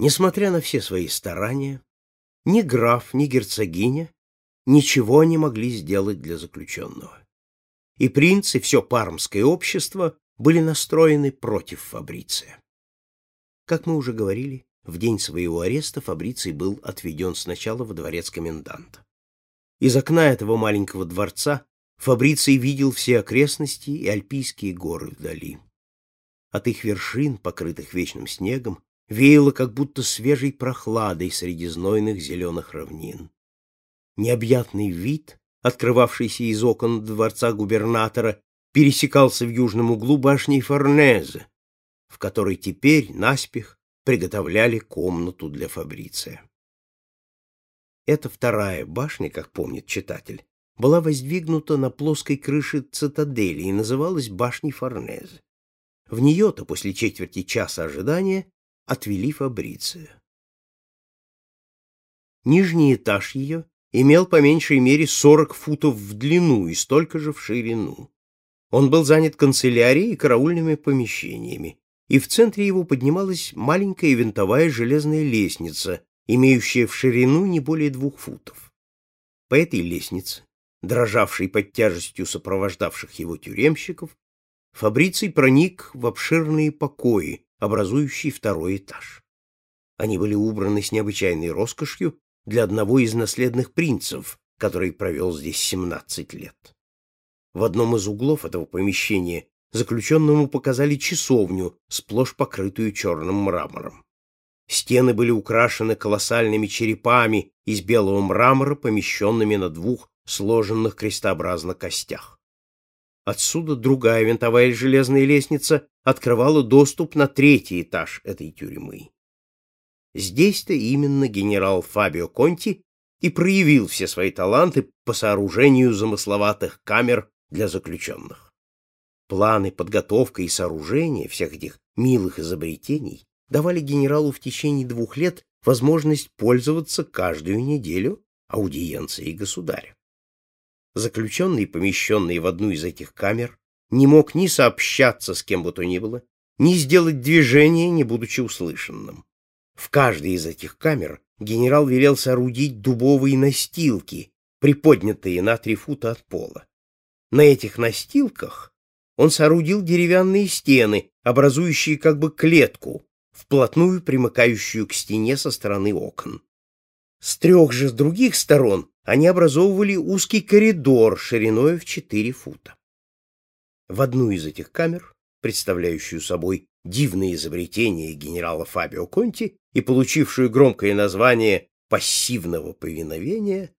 Несмотря на все свои старания, ни граф, ни герцогиня ничего не могли сделать для заключенного. И принц, и все пармское общество были настроены против Фабриция. Как мы уже говорили, в день своего ареста Фабриций был отведен сначала во дворец коменданта. Из окна этого маленького дворца Фабриций видел все окрестности и альпийские горы вдали. От их вершин, покрытых вечным снегом, веяло как будто свежей прохладой среди знойных зеленых равнин. Необъятный вид, открывавшийся из окон дворца губернатора, пересекался в южном углу башней Форнезе, в которой теперь, наспех, приготовляли комнату для Фабриция. Эта вторая башня, как помнит читатель, была воздвигнута на плоской крыше цитадели и называлась башней Форнезе. В нее-то после четверти часа ожидания отвели Фабриция. Нижний этаж ее имел по меньшей мере 40 футов в длину и столько же в ширину. Он был занят канцелярией и караульными помещениями, и в центре его поднималась маленькая винтовая железная лестница, имеющая в ширину не более двух футов. По этой лестнице, дрожавшей под тяжестью сопровождавших его тюремщиков, Фабриций проник в обширные покои, образующие второй этаж. Они были убраны с необычайной роскошью для одного из наследных принцев, который провел здесь 17 лет. В одном из углов этого помещения заключенному показали часовню, сплошь покрытую черным мрамором. Стены были украшены колоссальными черепами из белого мрамора, помещенными на двух сложенных крестообразно костях. Отсюда другая винтовая железная лестница открывала доступ на третий этаж этой тюрьмы. Здесь-то именно генерал Фабио Конти и проявил все свои таланты по сооружению замысловатых камер для заключенных. Планы, подготовка и сооружение всех этих милых изобретений давали генералу в течение двух лет возможность пользоваться каждую неделю аудиенцией государя. Заключенный, помещенный в одну из этих камер, не мог ни сообщаться с кем бы то ни было, ни сделать движение, не будучи услышанным. В каждой из этих камер генерал велел соорудить дубовые настилки, приподнятые на три фута от пола. На этих настилках он соорудил деревянные стены, образующие как бы клетку, вплотную примыкающую к стене со стороны окон. С трех же с других сторон они образовывали узкий коридор шириной в 4 фута. В одну из этих камер, представляющую собой дивное изобретение генерала Фабио Конти и получившую громкое название пассивного повиновения,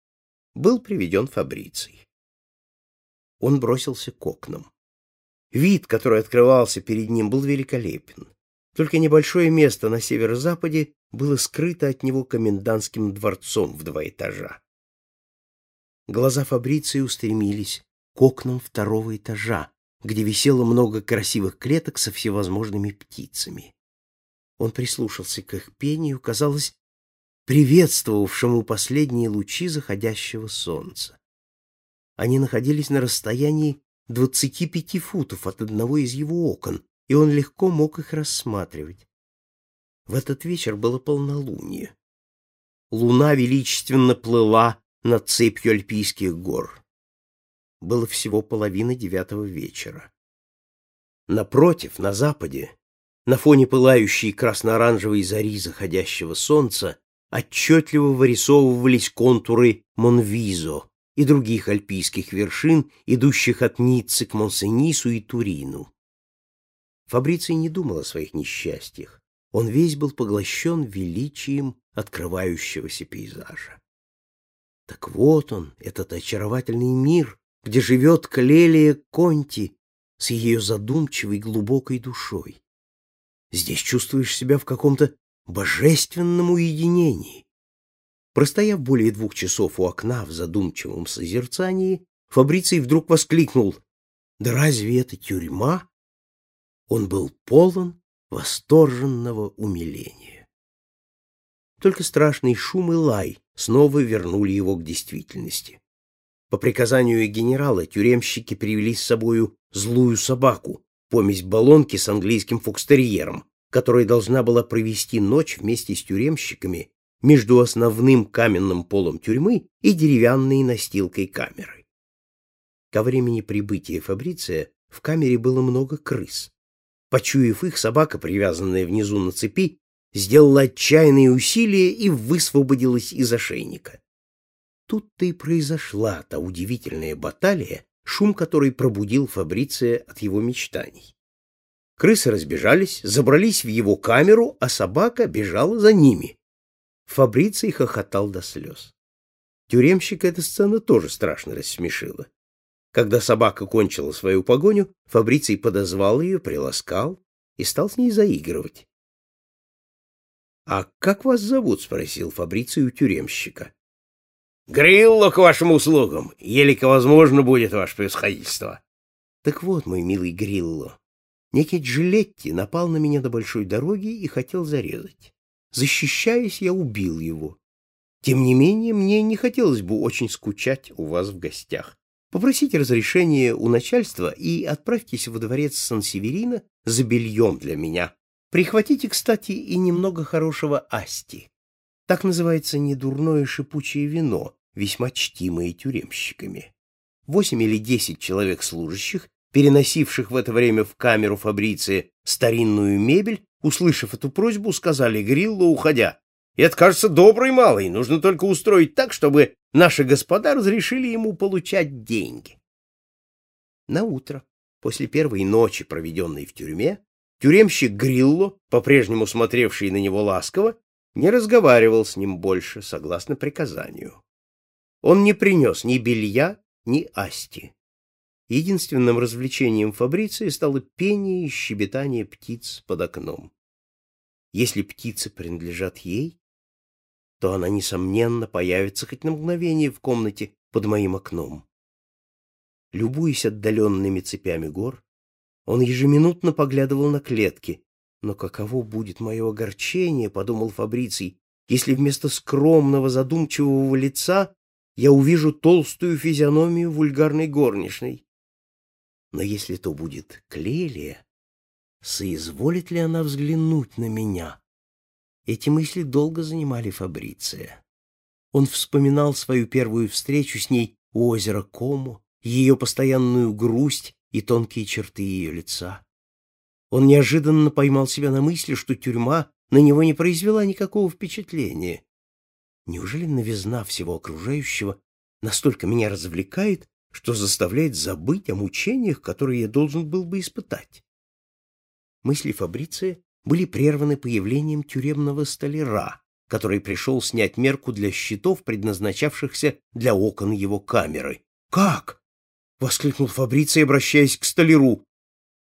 был приведен Фабриций. Он бросился к окнам. Вид, который открывался перед ним, был великолепен. Только небольшое место на северо-западе было скрыто от него комендантским дворцом в два этажа. Глаза Фабриции устремились к окнам второго этажа, где висело много красивых клеток со всевозможными птицами. Он прислушался к их пению, казалось, приветствовавшему последние лучи заходящего солнца. Они находились на расстоянии двадцати пяти футов от одного из его окон, и он легко мог их рассматривать. В этот вечер было полнолуние. Луна величественно плыла над цепью альпийских гор. Было всего половина девятого вечера. Напротив, на западе, на фоне пылающей красно-оранжевой зари заходящего солнца, отчетливо вырисовывались контуры Монвизо и других альпийских вершин, идущих от Ниццы к Монсенису и Турину. Фабриций не думал о своих несчастьях. Он весь был поглощен величием открывающегося пейзажа. Так вот он, этот очаровательный мир, где живет Калелия Конти с ее задумчивой глубокой душой. Здесь чувствуешь себя в каком-то божественном уединении. Простояв более двух часов у окна в задумчивом созерцании, Фабриций вдруг воскликнул «Да разве это тюрьма?» Он был полон восторженного умиления. Только страшный шум и лай снова вернули его к действительности. По приказанию генерала тюремщики привели с собою злую собаку, помесь баллонки с английским фокстерьером, которая должна была провести ночь вместе с тюремщиками между основным каменным полом тюрьмы и деревянной настилкой камеры. Ко времени прибытия Фабриция в камере было много крыс. Почуяв их, собака, привязанная внизу на цепи, сделала отчаянные усилия и высвободилась из ошейника. Тут-то и произошла та удивительная баталия, шум которой пробудил Фабриция от его мечтаний. Крысы разбежались, забрались в его камеру, а собака бежала за ними. Фабриций хохотал до слез. Тюремщика эта сцена тоже страшно рассмешила. Когда собака кончила свою погоню, Фабриций подозвал ее, приласкал и стал с ней заигрывать. — А как вас зовут? — спросил Фабриций у тюремщика. — Грилло к вашим услугам, елико возможно будет ваше превосходительство. — Так вот, мой милый Грилло, некий Джилетти напал на меня до большой дороги и хотел зарезать. Защищаясь, я убил его. Тем не менее, мне не хотелось бы очень скучать у вас в гостях. Попросите разрешения у начальства и отправьтесь во дворец Сан-Северина за бельем для меня. Прихватите, кстати, и немного хорошего асти. Так называется недурное шипучее вино, весьма чтимое тюремщиками. Восемь или десять человек служащих, переносивших в это время в камеру Фабриции старинную мебель, услышав эту просьбу, сказали Гриллу, уходя, это, кажется, добрый малый. Нужно только устроить так, чтобы наши господа разрешили ему получать деньги. На утро, после первой ночи, проведенной в тюрьме, тюремщик Грилло, по-прежнему смотревший на него ласково, не разговаривал с ним больше, согласно приказанию. Он не принес ни белья, ни асти. Единственным развлечением Фабриции стало пение и щебетание птиц под окном. Если птицы принадлежат ей, то она, несомненно, появится хоть на мгновение в комнате под моим окном. Любуясь отдаленными цепями гор, он ежеминутно поглядывал на клетки. Но каково будет мое огорчение, — подумал Фабриций, — если вместо скромного задумчивого лица я увижу толстую физиономию вульгарной горничной. Но если то будет Клелия, соизволит ли она взглянуть на меня? Эти мысли долго занимали Фабриция. Он вспоминал свою первую встречу с ней у озера Кому, ее постоянную грусть и тонкие черты ее лица. Он неожиданно поймал себя на мысли, что тюрьма на него не произвела никакого впечатления. Неужели новизна всего окружающего настолько меня развлекает, что заставляет забыть о мучениях, которые я должен был бы испытать? Мысли Фабриция были прерваны появлением тюремного столяра, который пришел снять мерку для щитов, предназначавшихся для окон его камеры. «Как?» — воскликнул Фабриций, обращаясь к столяру.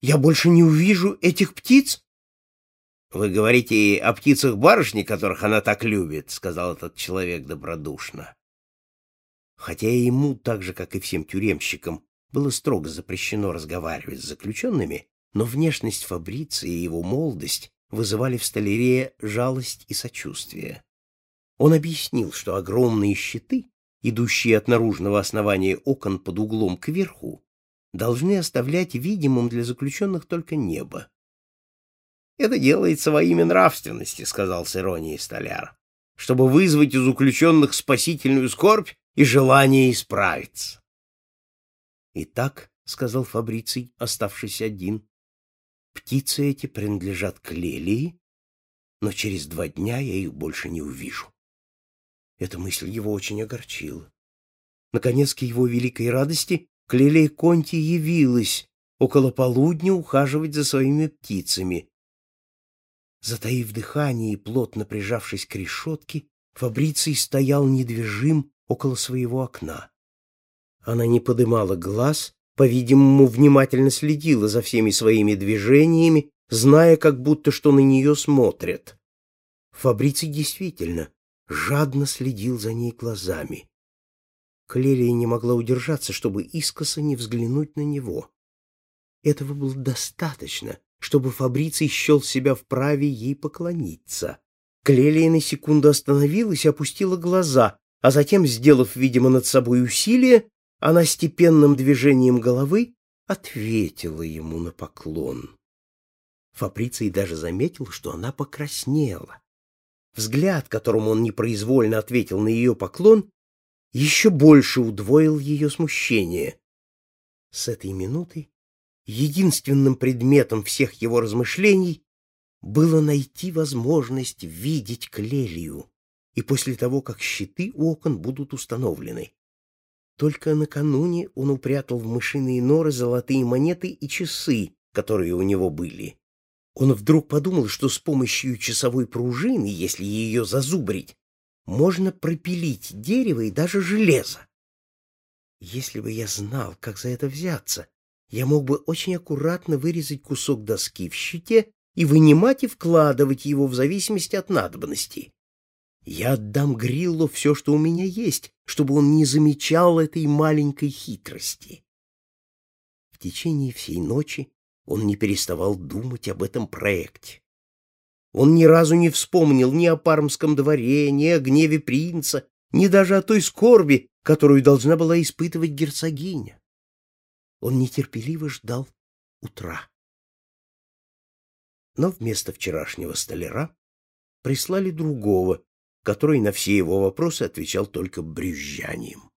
«Я больше не увижу этих птиц?» «Вы говорите о птицах барышни, которых она так любит», — сказал этот человек добродушно. Хотя ему, так же, как и всем тюремщикам, было строго запрещено разговаривать с заключенными, но внешность Фабриции и его молодость вызывали в столярее жалость и сочувствие. Он объяснил, что огромные щиты, идущие от наружного основания окон под углом кверху, должны оставлять видимым для заключенных только небо. «Это делается во имя нравственности», — сказал с иронией столяр, «чтобы вызвать у заключенных спасительную скорбь и желание исправиться». «Итак», — сказал Фабриций, оставшись один, Птицы эти принадлежат к Лелии, но через два дня я их больше не увижу. Эта мысль его очень огорчила. Наконец, к его великой радости, Клелия Конти явилась около полудня ухаживать за своими птицами. Затаив дыхание и плотно прижавшись к решетке, Фабриций стоял недвижим около своего окна. Она не подымала глаз по-видимому, внимательно следила за всеми своими движениями, зная как будто, что на нее смотрят. Фабриций действительно жадно следил за ней глазами. Клелия не могла удержаться, чтобы искоса не взглянуть на него. Этого было достаточно, чтобы Фабриций счел себя вправе ей поклониться. Клелия на секунду остановилась и опустила глаза, а затем, сделав, видимо, над собой усилие, она степенным движением головы ответила ему на поклон. Фабриций даже заметил, что она покраснела. Взгляд, которым он непроизвольно ответил на ее поклон, еще больше удвоил ее смущение. С этой минуты единственным предметом всех его размышлений было найти возможность видеть Клелию, и после того, как щиты у окон будут установлены. Только накануне он упрятал в мышиные норы золотые монеты и часы, которые у него были. Он вдруг подумал, что с помощью часовой пружины, если ее зазубрить, можно пропилить дерево и даже железо. Если бы я знал, как за это взяться, я мог бы очень аккуратно вырезать кусок доски в щите и вынимать и вкладывать его в зависимости от надобности. Я отдам Гриллу все, что у меня есть, чтобы он не замечал этой маленькой хитрости. В течение всей ночи он не переставал думать об этом проекте. Он ни разу не вспомнил ни о пармском дворе, ни о гневе принца, ни даже о той скорби, которую должна была испытывать герцогиня. Он нетерпеливо ждал утра. Но вместо вчерашнего столяра прислали другого, который на все его вопросы отвечал только брюзжанием.